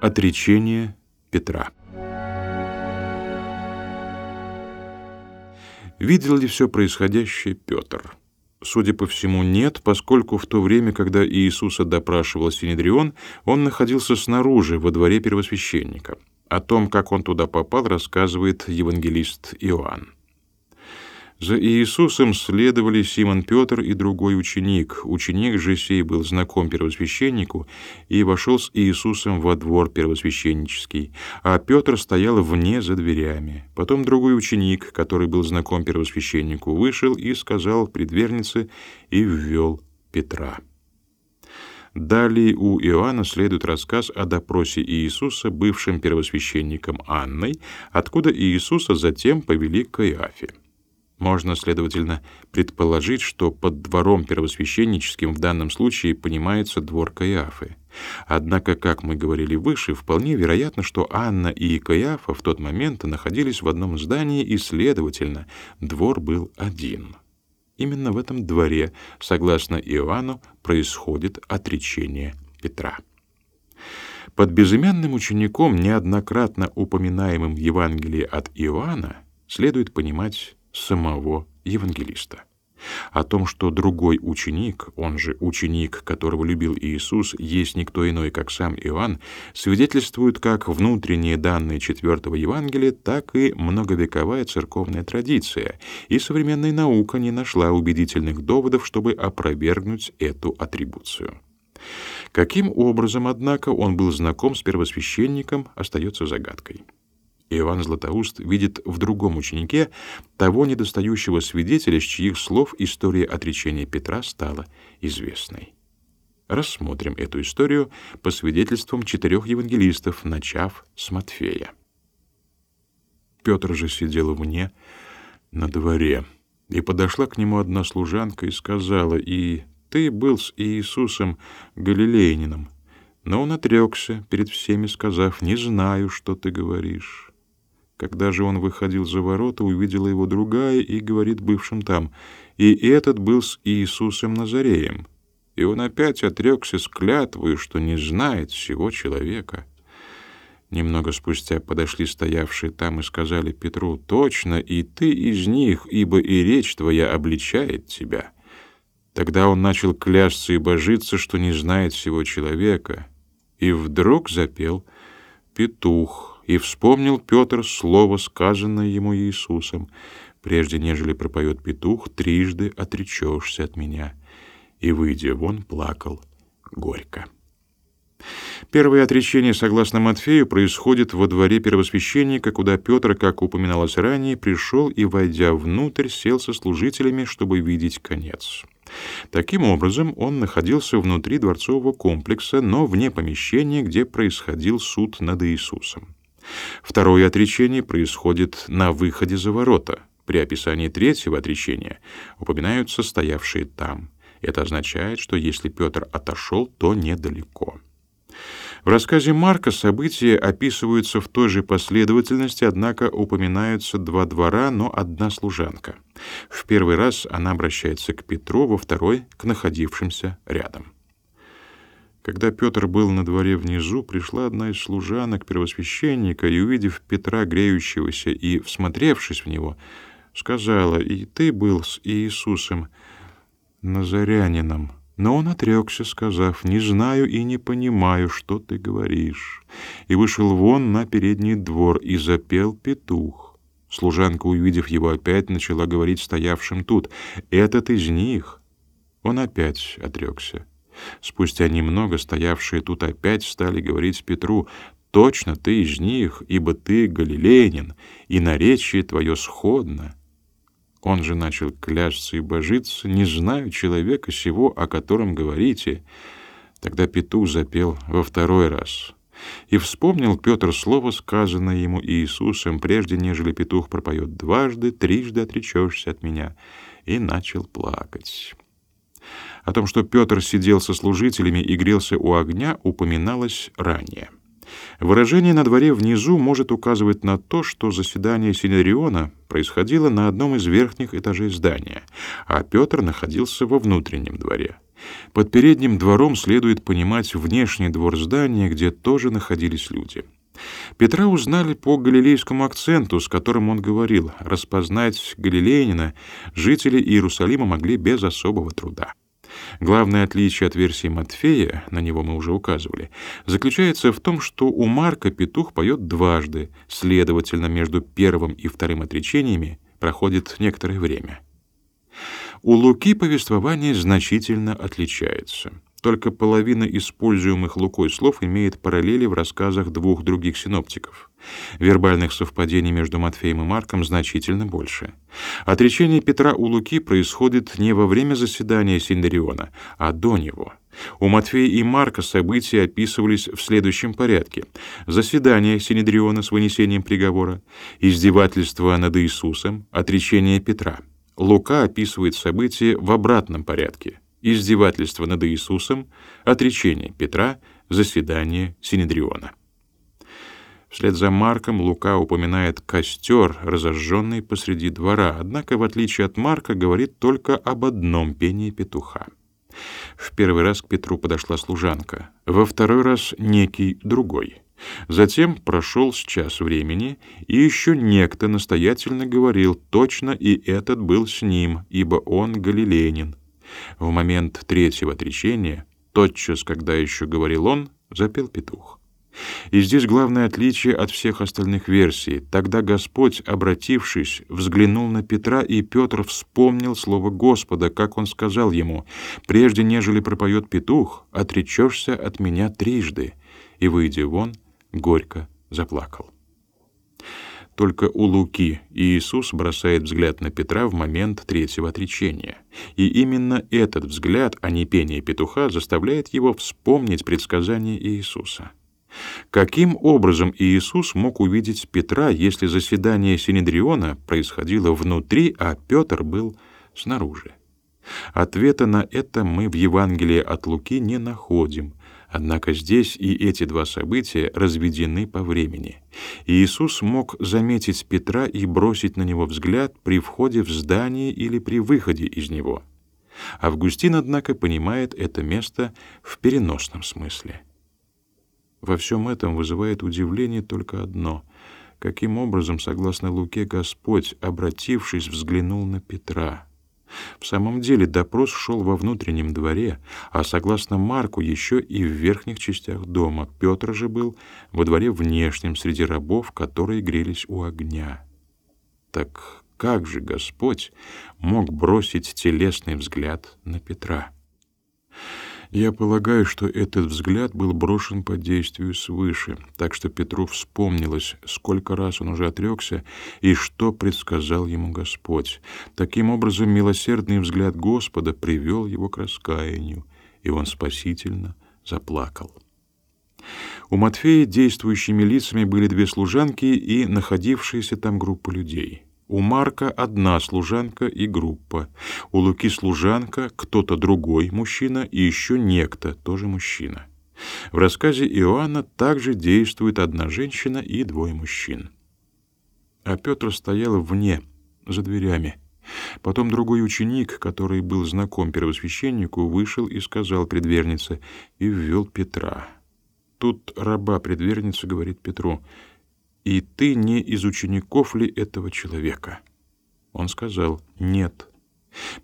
Отречение Петра. Видел ли все происходящее Петр? Судя по всему, нет, поскольку в то время, когда Иисуса допрашивал Синедрион, он находился снаружи, во дворе первосвященника. О том, как он туда попал, рассказывает евангелист Иоанн. За Иисусом следовали Симон Петр и другой ученик. Ученик же сей был знаком первосвященнику и вошел с Иисусом во двор первосвященнический, а Петр стоял вне за дверями. Потом другой ученик, который был знаком первосвященнику, вышел и сказал предвернице и ввел Петра. Далее у Иоанна следует рассказ о допросе Иисуса бывшим первосвященником Анной, откуда Иисуса затем повели к Каиафе. Можно, следовательно, предположить, что под двором первосвященническим в данном случае понимается двор Каиафы. Однако, как мы говорили выше, вполне вероятно, что Анна и Каиафа в тот момент находились в одном здании, и, следовательно, двор был один. Именно в этом дворе, согласно Иоанну, происходит отречение Петра. Под безымянным учеником, неоднократно упоминаемым в Евангелии от Иоанна, следует понимать самого евангелиста. О том, что другой ученик, он же ученик, которого любил Иисус, есть никто иной, как сам Иоанн, свидетельствуют как внутренние данные четвертого Евангелия, так и многовековая церковная традиция, и современная наука не нашла убедительных доводов, чтобы опровергнуть эту атрибуцию. Каким образом, однако, он был знаком с первосвященником, остается загадкой. Иоанн Златоуст видит в другом ученике того недостающего свидетеля, с чьих слов история отречения Петра стала известной. Рассмотрим эту историю по свидетельствам четырех евангелистов, начав с Матфея. Петр же сидел вне, на дворе, и подошла к нему одна служанка и сказала, «И ты был с Иисусом Галилейнином». Но он отрекся перед всеми, сказав, «Не знаю, что ты говоришь». Когда же он выходил за ворота, увидела его другая и говорит бывшим там, «И этот был с Иисусом Назареем». И он опять отрекся с клятвою, что не знает всего человека. Немного спустя подошли стоявшие там и сказали Петру, «Точно, и ты из них, ибо и речь твоя обличает тебя». Тогда он начал клясться и божиться, что не знает всего человека. И вдруг запел петух — и вспомнил Петр слово, сказанное ему Иисусом, прежде нежели пропоет петух, трижды отречешься от меня. И, выйдя вон, плакал горько. Первое отречение, согласно Матфею, происходит во дворе первосвященника, куда Петр, как упоминалось ранее, пришел и, войдя внутрь, сел со служителями, чтобы видеть конец. Таким образом, он находился внутри дворцового комплекса, но вне помещения, где происходил суд над Иисусом. Второе отречение происходит на выходе за ворота. При описании третьего отречения упоминаются стоявшие там. Это означает, что если Петр отошел, то недалеко. В рассказе Марка события описываются в той же последовательности, однако упоминаются два двора, но одна служанка. В первый раз она обращается к Петру, во второй — к находившимся рядом. Когда Петр был на дворе внизу, пришла одна из служанок первосвященника и, увидев Петра греющегося и всмотревшись в него, сказала, «И ты был с Иисусом Назарянином». Но он отрекся, сказав, «Не знаю и не понимаю, что ты говоришь». И вышел вон на передний двор и запел петух. Служанка, увидев его опять, начала говорить стоявшим тут, «Этот из них». Он опять отрекся. Спустя немного стоявшие тут опять стали говорить Петру, «Точно ты из них, ибо ты галилеянин, и наречие твое сходно». Он же начал клясться и божиться, «Не знаю человека сего, о котором говорите». Тогда петух запел во второй раз. И вспомнил Петр слово, сказанное ему Иисусом, прежде нежели петух пропоет дважды, трижды отречешься от меня, и начал плакать. О том, что Петр сидел со служителями и грелся у огня, упоминалось ранее. Выражение на дворе внизу может указывать на то, что заседание Синедриона происходило на одном из верхних этажей здания, а Петр находился во внутреннем дворе. Под передним двором следует понимать внешний двор здания, где тоже находились люди. Петра узнали по галилейскому акценту, с которым он говорил. Распознать галилеянина жители Иерусалима могли без особого труда. Главное отличие от версии Матфея, на него мы уже указывали, заключается в том, что у Марка петух поет дважды, следовательно, между первым и вторым отречениями проходит некоторое время. У Луки повествование значительно отличается. Только половина используемых Лукой слов имеет параллели в рассказах двух других синоптиков. Вербальных совпадений между Матфеем и Марком значительно больше. Отречение Петра у Луки происходит не во время заседания Синдариона, а до него. У Матфея и Марка события описывались в следующем порядке. Заседание Синедриона с вынесением приговора, издевательство над Иисусом, отречение Петра. Лука описывает события в обратном порядке издевательство над Иисусом, отречение Петра, заседание Синедриона. Вслед за Марком Лука упоминает костер, разожженный посреди двора, однако, в отличие от Марка, говорит только об одном пении петуха. В первый раз к Петру подошла служанка, во второй раз некий другой. Затем прошел час времени, и еще некто настоятельно говорил, точно и этот был с ним, ибо он галилеянин. В момент третьего отречения, тотчас, когда еще говорил он, запел петух. И здесь главное отличие от всех остальных версий. Тогда Господь, обратившись, взглянул на Петра, и Петр вспомнил слово Господа, как он сказал ему, «Прежде нежели пропоет петух, отречешься от меня трижды». И, выйдя вон, горько заплакал. Только у Луки Иисус бросает взгляд на Петра в момент третьего отречения. И именно этот взгляд, а не пение петуха, заставляет его вспомнить предсказание Иисуса. Каким образом Иисус мог увидеть Петра, если заседание Синедриона происходило внутри, а Петр был снаружи? Ответа на это мы в Евангелии от Луки не находим, Однако здесь и эти два события разведены по времени. Иисус мог заметить Петра и бросить на него взгляд при входе в здание или при выходе из него. Августин, однако, понимает это место в переносном смысле. Во всем этом вызывает удивление только одно — каким образом, согласно Луке, Господь, обратившись, взглянул на Петра — в самом деле допрос шел во внутреннем дворе, а согласно Марку еще и в верхних частях дома. Петр же был во дворе внешнем среди рабов, которые грелись у огня. Так как же Господь мог бросить телесный взгляд на Петра? Я полагаю, что этот взгляд был брошен под действию свыше, так что Петру вспомнилось, сколько раз он уже отрекся и что предсказал ему Господь. Таким образом, милосердный взгляд Господа привел его к раскаянию, и он спасительно заплакал. У Матфея действующими лицами были две служанки и находившаяся там группа людей — у Марка одна служанка и группа. У Луки служанка, кто-то другой мужчина и еще некто, тоже мужчина. В рассказе Иоанна также действует одна женщина и двое мужчин. А Петр стоял вне, за дверями. Потом другой ученик, который был знаком первосвященнику, вышел и сказал предвернице и ввел Петра. Тут раба предверницы говорит Петру — и ты не из учеников ли этого человека? Он сказал: "Нет".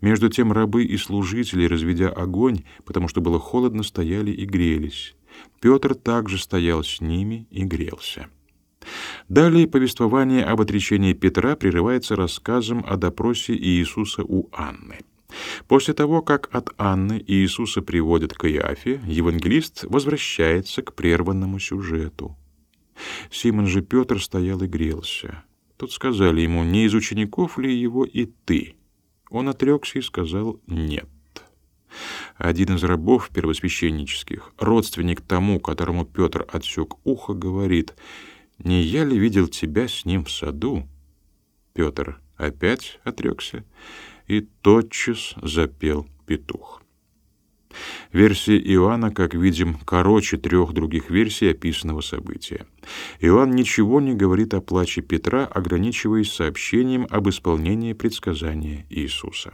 Между тем рабы и служители, разведя огонь, потому что было холодно, стояли и грелись. Петр также стоял с ними и грелся. Далее повествование об отречении Петра прерывается рассказом о допросе Иисуса у Анны. После того, как от Анны Иисуса приводят к Иафе, евангелист возвращается к прерванному сюжету. Симон же Петр стоял и грелся. Тут сказали ему, не из учеников ли его и ты? Он отрекся и сказал «нет». Один из рабов первосвященнических, родственник тому, которому Петр отсек ухо, говорит, «Не я ли видел тебя с ним в саду?» Петр опять отрекся и тотчас запел петух. Версия Иоанна, как видим, короче трех других версий описанного события. Иоанн ничего не говорит о плаче Петра, ограничиваясь сообщением об исполнении предсказания Иисуса.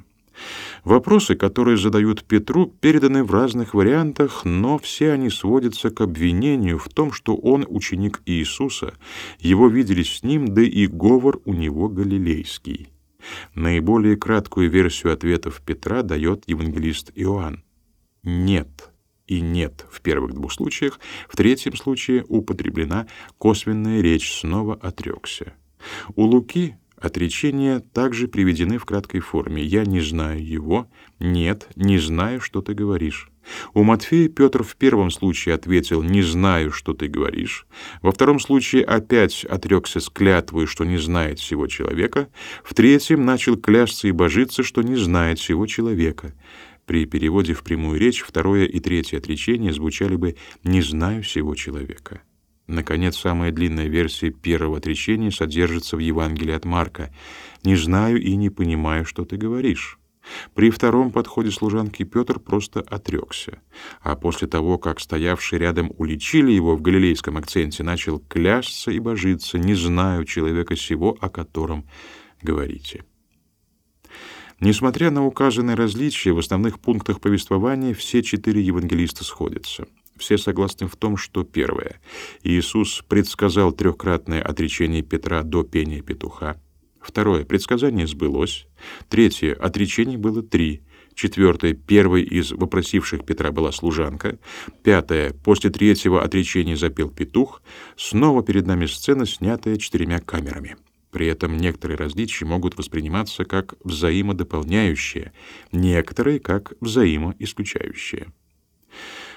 Вопросы, которые задают Петру, переданы в разных вариантах, но все они сводятся к обвинению в том, что он ученик Иисуса, его видели с ним, да и говор у него галилейский. Наиболее краткую версию ответов Петра дает евангелист Иоанн. Нет и нет в первых двух случаях, в третьем случае употреблена косвенная речь, снова отрекся. У Луки Отречения также приведены в краткой форме. «Я не знаю его», «Нет, не знаю, что ты говоришь». У Матфея Петр в первом случае ответил «Не знаю, что ты говоришь». Во втором случае опять отрекся с клятвой, что не знает всего человека. В третьем начал клясться и божиться, что не знает всего человека. При переводе в прямую речь второе и третье отречение звучали бы «Не знаю всего человека». Наконец, самая длинная версия первого отречения содержится в Евангелии от Марка. «Не знаю и не понимаю, что ты говоришь». При втором подходе служанки Петр просто отрекся, а после того, как стоявшие рядом уличили его в галилейском акценте, начал клясться и божиться, не знаю человека сего, о котором говорите. Несмотря на указанные различия в основных пунктах повествования, все четыре евангелиста сходятся — все согласны в том, что первое. Иисус предсказал трехкратное отречение Петра до пения петуха. Второе. Предсказание сбылось. Третье. Отречений было три. Четвертое. Первой из вопросивших Петра была служанка. Пятое. После третьего отречения запел петух. Снова перед нами сцена, снятая четырьмя камерами. При этом некоторые различия могут восприниматься как взаимодополняющие, некоторые — как взаимоисключающие.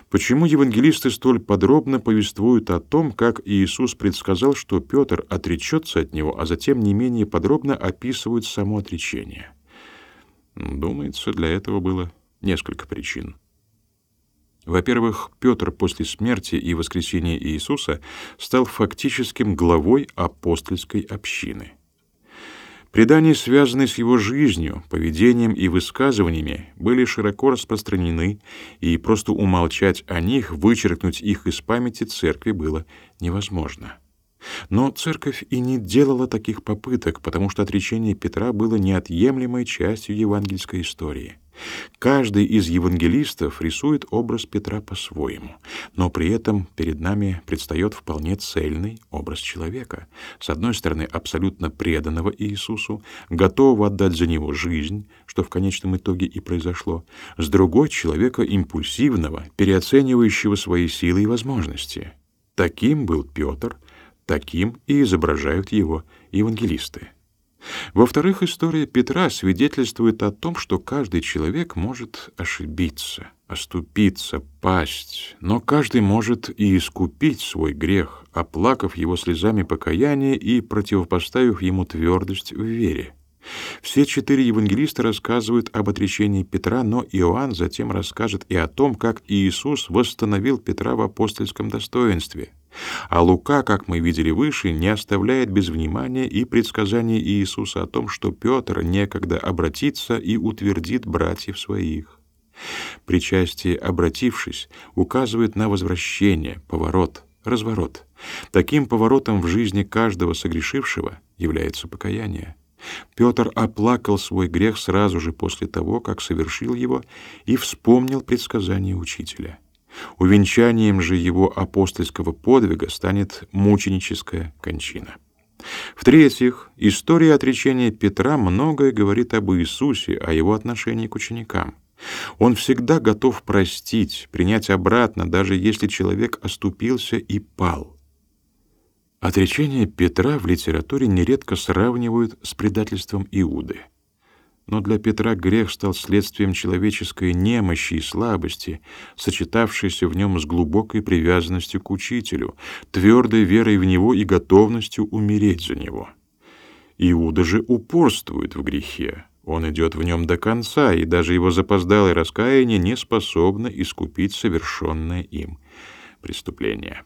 Почему евангелисты столь подробно повествуют о том, как Иисус предсказал, что Петр отречется от него, а затем не менее подробно описывают само отречение? Думается, для этого было несколько причин. Во-первых, Петр после смерти и воскресения Иисуса стал фактическим главой апостольской общины — Предания, связанные с его жизнью, поведением и высказываниями, были широко распространены, и просто умолчать о них, вычеркнуть их из памяти церкви было невозможно. Но церковь и не делала таких попыток, потому что отречение Петра было неотъемлемой частью евангельской истории — Каждый из евангелистов рисует образ Петра по-своему, но при этом перед нами предстает вполне цельный образ человека. С одной стороны, абсолютно преданного Иисусу, готового отдать за него жизнь, что в конечном итоге и произошло. С другой — человека импульсивного, переоценивающего свои силы и возможности. Таким был Петр, таким и изображают его евангелисты. Во-вторых, история Петра свидетельствует о том, что каждый человек может ошибиться, оступиться, пасть, но каждый может и искупить свой грех, оплакав его слезами покаяния и противопоставив ему твердость в вере. Все четыре евангелиста рассказывают об отречении Петра, но Иоанн затем расскажет и о том, как Иисус восстановил Петра в апостольском достоинстве — а Лука, как мы видели выше, не оставляет без внимания и предсказания Иисуса о том, что Петр некогда обратится и утвердит братьев своих. Причастие «обратившись» указывает на возвращение, поворот, разворот. Таким поворотом в жизни каждого согрешившего является покаяние. Петр оплакал свой грех сразу же после того, как совершил его, и вспомнил предсказание учителя — Увенчанием же его апостольского подвига станет мученическая кончина. В-третьих, история отречения Петра многое говорит об Иисусе, о его отношении к ученикам. Он всегда готов простить, принять обратно, даже если человек оступился и пал. Отречение Петра в литературе нередко сравнивают с предательством Иуды. Но для Петра грех стал следствием человеческой немощи и слабости, сочетавшейся в нем с глубокой привязанностью к учителю, твердой верой в него и готовностью умереть за него. Иуда же упорствует в грехе. Он идет в нем до конца, и даже его запоздалое раскаяние не способно искупить совершенное им преступление.